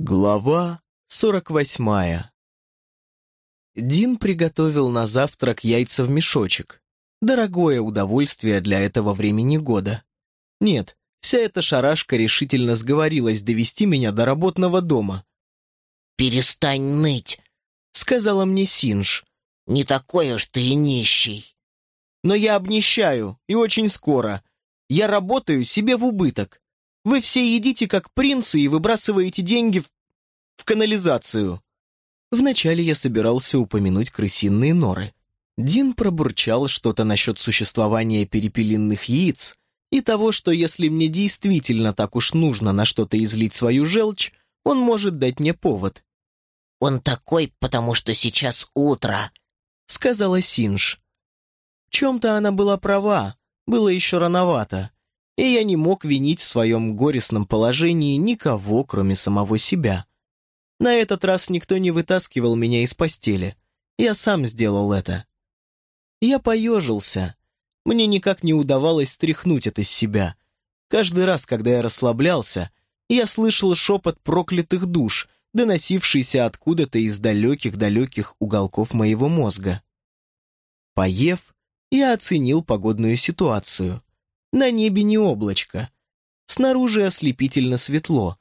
Глава сорок восьмая Дин приготовил на завтрак яйца в мешочек. Дорогое удовольствие для этого времени года. Нет, вся эта шарашка решительно сговорилась довести меня до работного дома. «Перестань ныть», — сказала мне Синж. «Не такой уж ты и нищий». «Но я обнищаю, и очень скоро. Я работаю себе в убыток. Вы все едите как принцы и выбрасываете деньги в... в канализацию. Вначале я собирался упомянуть крысиные норы. Дин пробурчал что-то насчет существования перепелиных яиц и того, что если мне действительно так уж нужно на что-то излить свою желчь, он может дать мне повод. «Он такой, потому что сейчас утро», — сказала Синж. В чем-то она была права, было еще рановато и я не мог винить в своем горестном положении никого, кроме самого себя. На этот раз никто не вытаскивал меня из постели. Я сам сделал это. Я поежился. Мне никак не удавалось стряхнуть это из себя. Каждый раз, когда я расслаблялся, я слышал шепот проклятых душ, доносившийся откуда-то из далеких-далеких уголков моего мозга. Поев, я оценил погодную ситуацию. На небе не облачко. Снаружи ослепительно светло.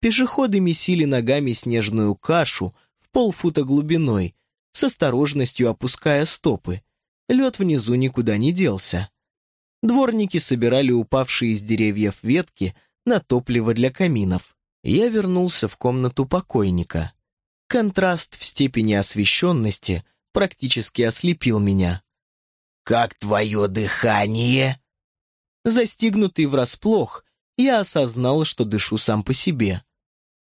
Пешеходы месили ногами снежную кашу в полфута глубиной, с осторожностью опуская стопы. Лед внизу никуда не делся. Дворники собирали упавшие из деревьев ветки на топливо для каминов. Я вернулся в комнату покойника. Контраст в степени освещенности практически ослепил меня. «Как твое дыхание?» Застигнутый врасплох, я осознал, что дышу сам по себе.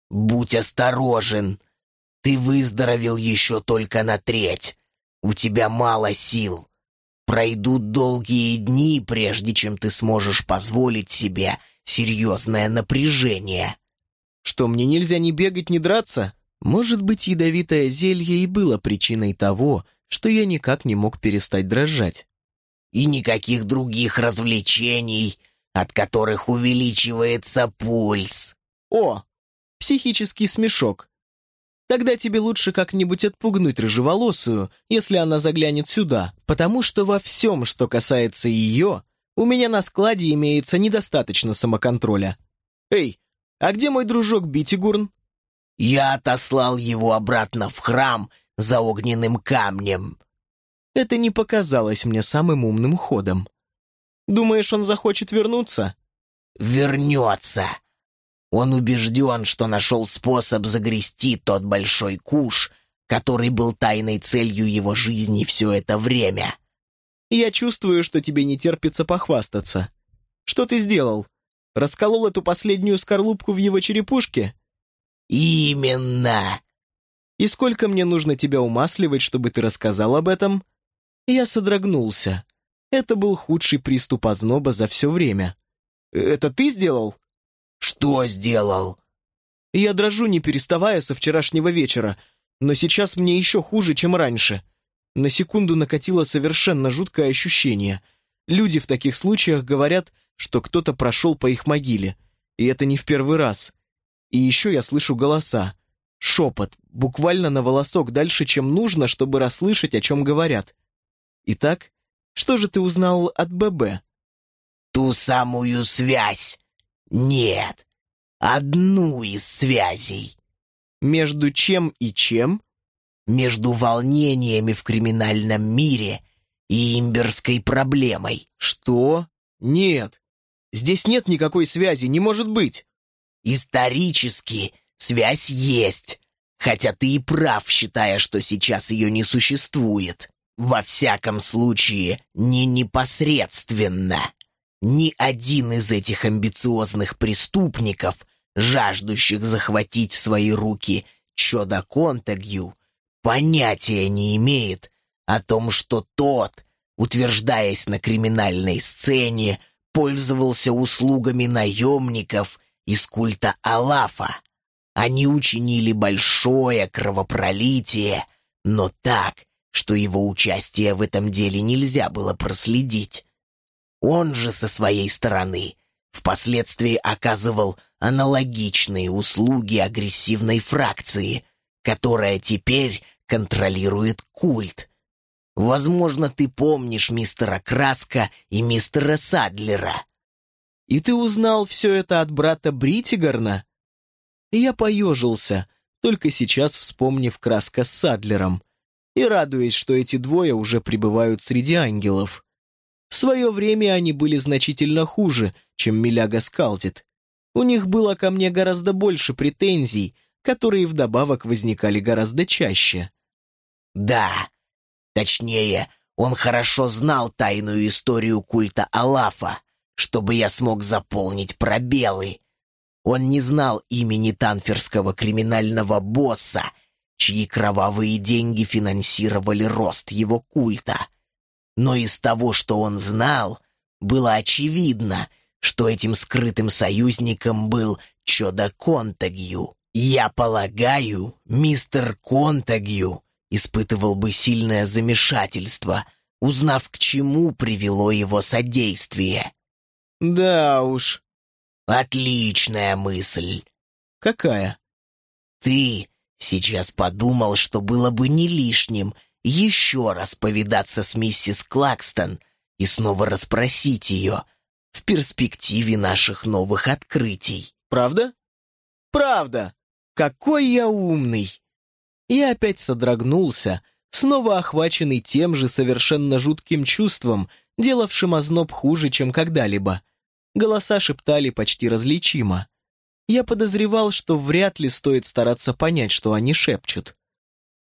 «Будь осторожен! Ты выздоровел еще только на треть. У тебя мало сил. Пройдут долгие дни, прежде чем ты сможешь позволить себе серьезное напряжение». «Что, мне нельзя ни бегать, ни драться?» Может быть, ядовитое зелье и было причиной того, что я никак не мог перестать дрожать и никаких других развлечений, от которых увеличивается пульс. О, психический смешок. Тогда тебе лучше как-нибудь отпугнуть рыжеволосую, если она заглянет сюда, потому что во всем, что касается ее, у меня на складе имеется недостаточно самоконтроля. Эй, а где мой дружок Битигурн? Я отослал его обратно в храм за огненным камнем. Это не показалось мне самым умным ходом. Думаешь, он захочет вернуться? Вернется. Он убежден, что нашел способ загрести тот большой куш, который был тайной целью его жизни все это время. Я чувствую, что тебе не терпится похвастаться. Что ты сделал? Расколол эту последнюю скорлупку в его черепушке? Именно. И сколько мне нужно тебя умасливать, чтобы ты рассказал об этом? Я содрогнулся. Это был худший приступ озноба за все время. «Это ты сделал?» «Что сделал?» Я дрожу, не переставая со вчерашнего вечера, но сейчас мне еще хуже, чем раньше. На секунду накатило совершенно жуткое ощущение. Люди в таких случаях говорят, что кто-то прошел по их могиле, и это не в первый раз. И еще я слышу голоса. Шепот, буквально на волосок дальше, чем нужно, чтобы расслышать, о чем говорят. Итак, что же ты узнал от ББ? Ту самую связь. Нет, одну из связей. Между чем и чем? Между волнениями в криминальном мире и имберской проблемой. Что? Нет. Здесь нет никакой связи, не может быть. Исторически связь есть, хотя ты и прав, считая, что сейчас ее не существует. Во всяком случае, не непосредственно. Ни один из этих амбициозных преступников, жаждущих захватить в свои руки Чода Контагью, понятия не имеет о том, что тот, утверждаясь на криминальной сцене, пользовался услугами наемников из культа Алафа. Они учинили большое кровопролитие, но так, что его участие в этом деле нельзя было проследить. Он же со своей стороны впоследствии оказывал аналогичные услуги агрессивной фракции, которая теперь контролирует культ. Возможно, ты помнишь мистера Краска и мистера Садлера. И ты узнал все это от брата Бритигарна? Я поежился, только сейчас вспомнив Краска с Садлером, и радуясь, что эти двое уже пребывают среди ангелов. В свое время они были значительно хуже, чем Миляга Скалдит. У них было ко мне гораздо больше претензий, которые вдобавок возникали гораздо чаще. Да, точнее, он хорошо знал тайную историю культа Алафа, чтобы я смог заполнить пробелы. Он не знал имени танферского криминального босса, чьи кровавые деньги финансировали рост его культа. Но из того, что он знал, было очевидно, что этим скрытым союзником был Чода Контагью. Я полагаю, мистер Контагью испытывал бы сильное замешательство, узнав, к чему привело его содействие. Да уж. Отличная мысль. Какая? Ты сейчас подумал, что было бы не лишним еще раз повидаться с миссис Клакстон и снова расспросить ее в перспективе наших новых открытий. Правда? Правда. Какой я умный. Я опять содрогнулся, снова охваченный тем же совершенно жутким чувством, делавшим озноб хуже, чем когда-либо. Голоса шептали почти различимо. Я подозревал, что вряд ли стоит стараться понять, что они шепчут.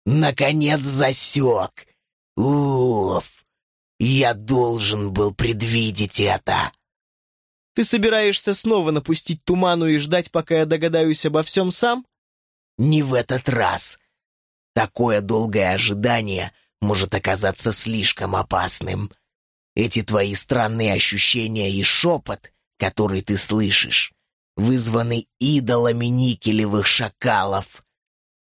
«Наконец засек! Уф! Я должен был предвидеть это!» «Ты собираешься снова напустить туману и ждать, пока я догадаюсь обо всем сам?» «Не в этот раз. Такое долгое ожидание может оказаться слишком опасным. Эти твои странные ощущения и шепот который ты слышишь, вызваны идолами никелевых шакалов.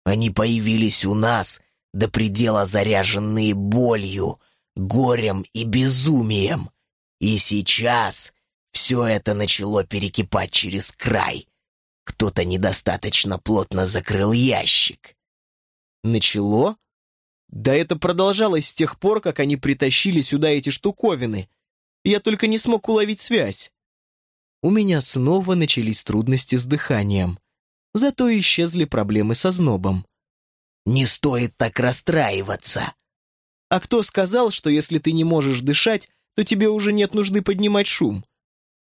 Они появились у нас, до предела заряженные болью, горем и безумием. И сейчас все это начало перекипать через край. Кто-то недостаточно плотно закрыл ящик. Начало? Да это продолжалось с тех пор, как они притащили сюда эти штуковины. Я только не смог уловить связь у меня снова начались трудности с дыханием. Зато исчезли проблемы со знобом. «Не стоит так расстраиваться!» «А кто сказал, что если ты не можешь дышать, то тебе уже нет нужды поднимать шум?»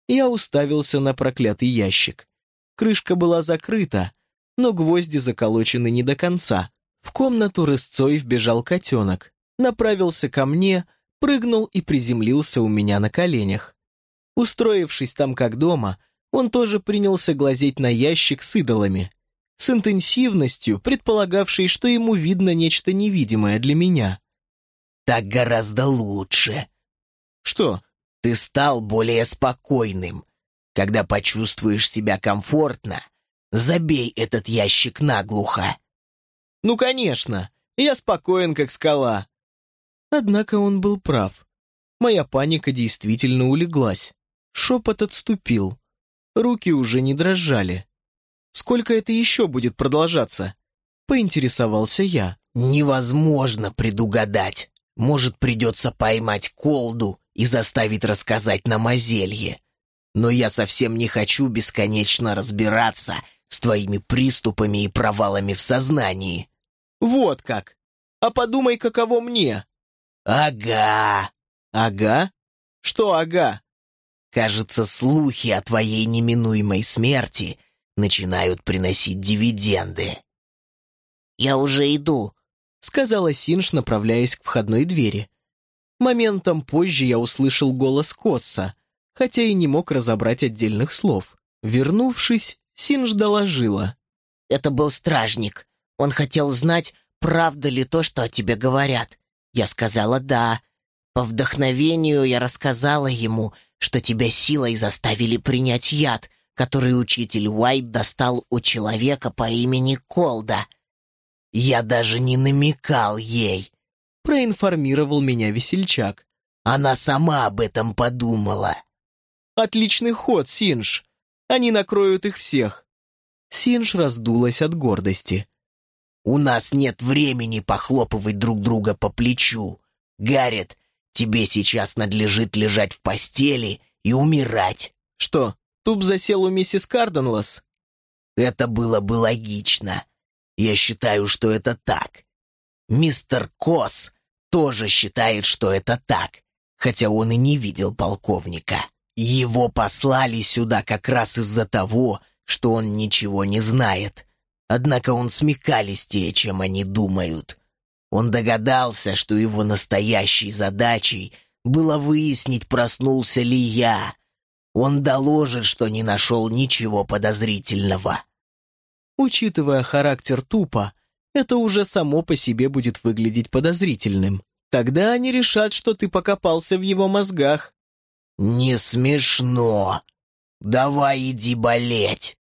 Я уставился на проклятый ящик. Крышка была закрыта, но гвозди заколочены не до конца. В комнату рысцой вбежал котенок, направился ко мне, прыгнул и приземлился у меня на коленях. Устроившись там как дома, он тоже принялся глазеть на ящик с идолами, с интенсивностью, предполагавшей, что ему видно нечто невидимое для меня. «Так гораздо лучше». «Что?» «Ты стал более спокойным. Когда почувствуешь себя комфортно, забей этот ящик наглухо». «Ну, конечно, я спокоен, как скала». Однако он был прав. Моя паника действительно улеглась. Шепот отступил. Руки уже не дрожали. «Сколько это еще будет продолжаться?» Поинтересовался я. «Невозможно предугадать. Может, придется поймать колду и заставить рассказать нам о зелье. Но я совсем не хочу бесконечно разбираться с твоими приступами и провалами в сознании». «Вот как! А подумай, каково мне!» «Ага!» «Ага? Что ага?» Кажется, слухи о твоей неминуемой смерти начинают приносить дивиденды. «Я уже иду», — сказала Синж, направляясь к входной двери. Моментом позже я услышал голос Косса, хотя и не мог разобрать отдельных слов. Вернувшись, Синж доложила. «Это был стражник. Он хотел знать, правда ли то, что о тебе говорят. Я сказала «да». По вдохновению я рассказала ему — что тебя силой заставили принять яд, который учитель Уайт достал у человека по имени Колда. Я даже не намекал ей, проинформировал меня весельчак. Она сама об этом подумала. Отличный ход, Синж. Они накроют их всех. Синж раздулась от гордости. «У нас нет времени похлопывать друг друга по плечу. Гаррет, тебе сейчас надлежит лежать в постели и умирать». «Что, туп засел у миссис Карденлас?» «Это было бы логично. Я считаю, что это так. Мистер Кос тоже считает, что это так, хотя он и не видел полковника. Его послали сюда как раз из-за того, что он ничего не знает. Однако он смекалистее, чем они думают. Он догадался, что его настоящей задачей было выяснить, проснулся ли я. Он доложит, что не нашел ничего подозрительного. Учитывая характер тупа, это уже само по себе будет выглядеть подозрительным. Тогда они решат, что ты покопался в его мозгах. «Не смешно. Давай иди болеть».